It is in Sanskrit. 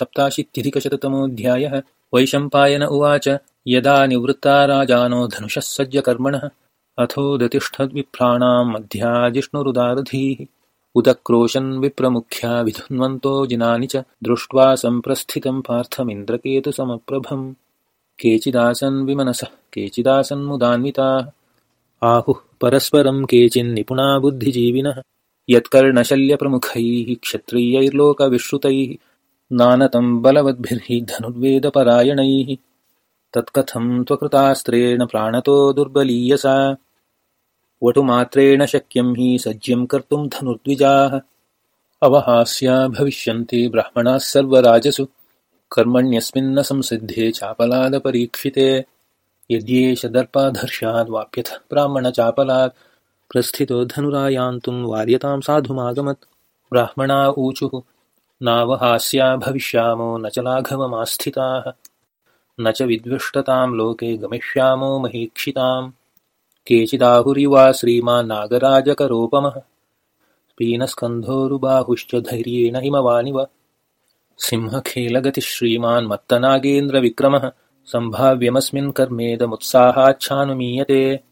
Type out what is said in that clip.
सप्ताशीत्यधिकशततमोऽध्यायः वैशम्पायन उवाच यदा निवृत्ता राजानो धनुषः सज्जकर्मणः अथोदतिष्ठद्विप्राणां मध्याजिष्णुरुदारधीः उदक्रोशन् विप्रमुख्या विधुन्वन्तो जिनानि च दृष्ट्वा सम्प्रस्थितं पार्थमिन्द्रकेतुसमप्रभम् केचिदासन् विमनसः केचिदासन्मुदान्विताः आहुः परस्परं केचिन्निपुणा बुद्धिजीविनः। यत्कर्णशल्यप्रमुखैः क्षत्रियैर्लोकविश्रुतैः नानतं बलवद्भिर्हि धनुर्वेदपरायणैः। तत्कथं त्वकृतास्त्रेण प्राणतो दुर्बलीयसा। वटुमात्रेण शक्यं हि सज्यं कर्तुं धनुर्द्विजाः। अवहास्या भविष्यन्ति ब्राह्मणाः सर्वराजसु। कर्मण्यस्मिन्न संसिद्धे चापलादपरीक्षिते। यद्येष दर्पाधर्षाद्वाप्यथ ब्राह्मणचापलात्। प्रस्थितो धनुरायान्तुं वार्यतां साधुमागमत्। ब्राह्मणा ऊचुः नावहास्या भविष्यामो न च लाघवमास्थिताः न च विद्विष्टतां लोके गमिष्यामो महीक्षिताम्। केचिदाहुरिवा श्रीमान्नागराजकरोपमः। पीनस्कन्धोरुबाहुश्च धैर्येण हिमवानिव। सिंहखेलगतिः मत्तनागेन्द्रविक्रमः सम्भाव्यमस्मिन् कर्मेदमुत्साहाच्छानुमीयते